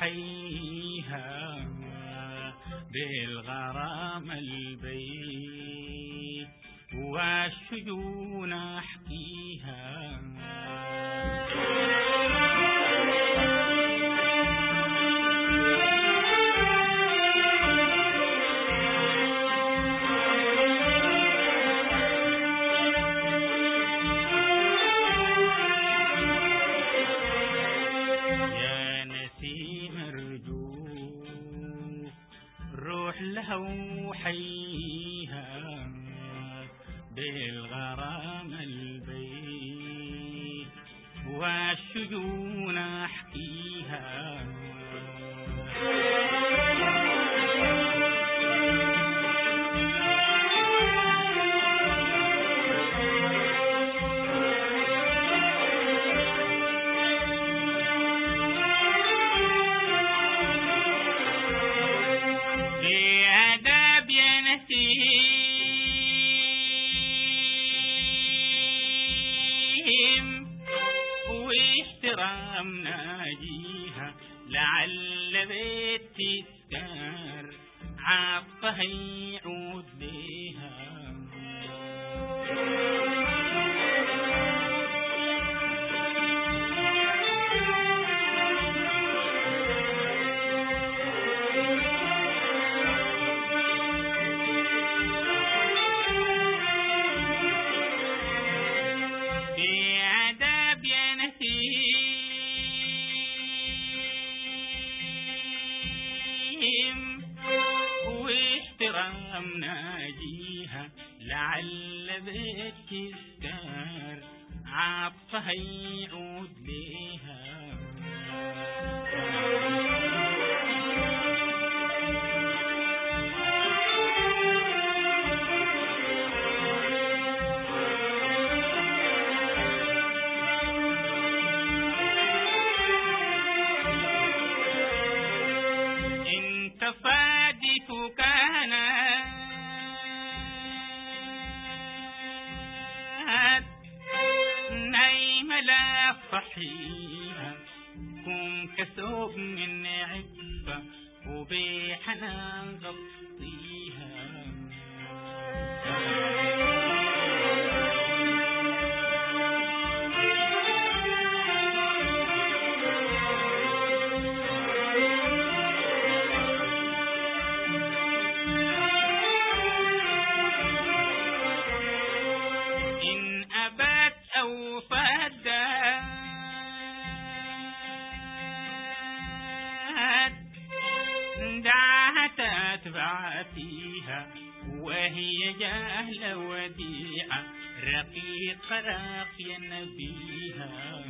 حيها بالغرام البيت والشجون هيع حب من عفة وبحنان ضبط فيها وهي جاهلة وديعة رقيق راقيا بيها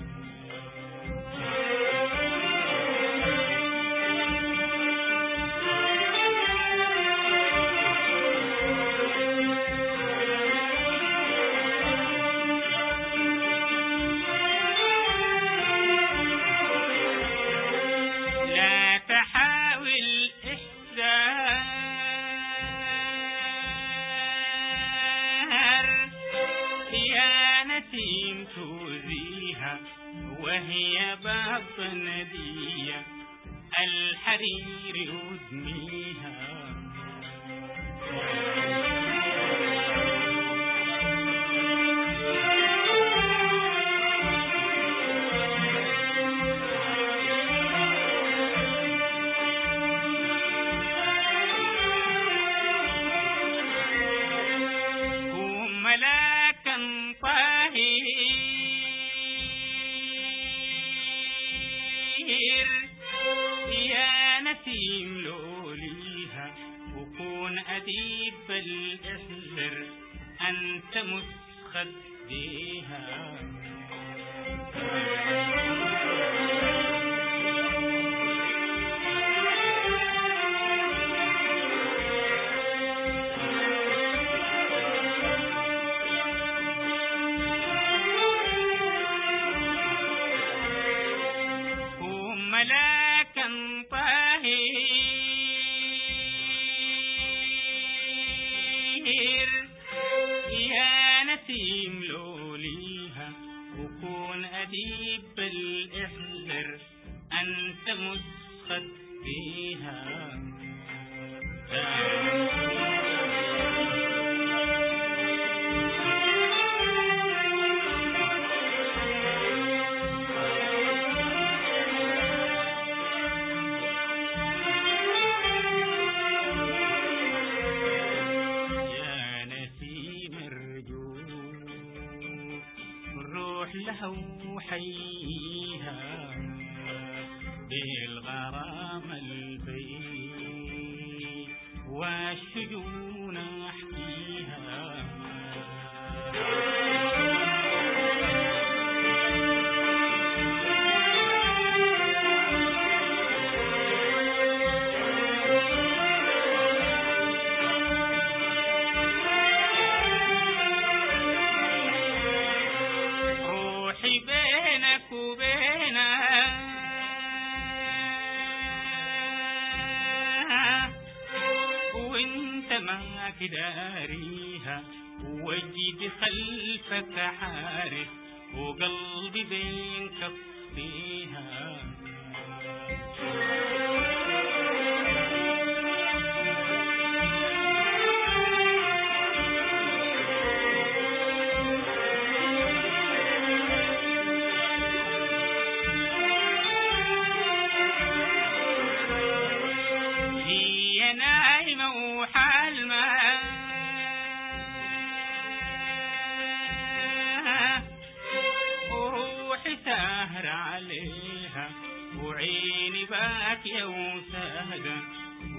روح لها وحييها بالغرام البيت والشجون وانت ما كداريها وجدي خلفك حارس وقلبي بين كفيها.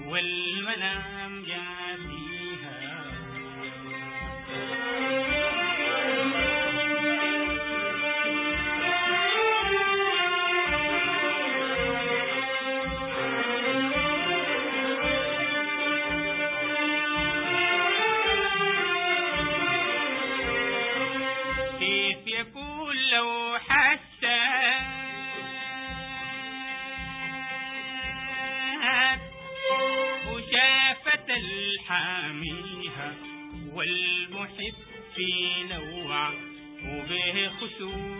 والمنام جاسيها في نوع وبه خشوع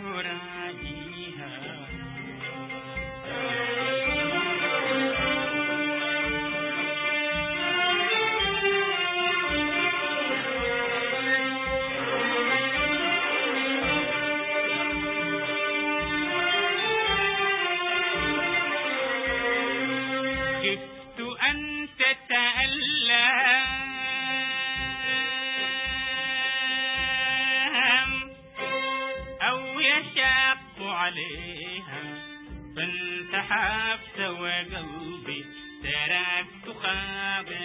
فانسحبت وقلبي تركت قابليها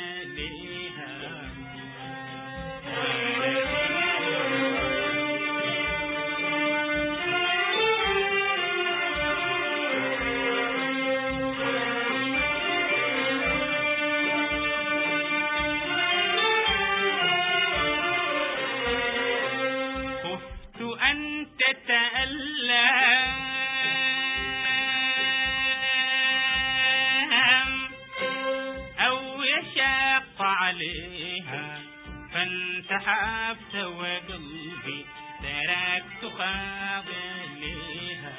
فانسحبت وقلبي تركت قابليها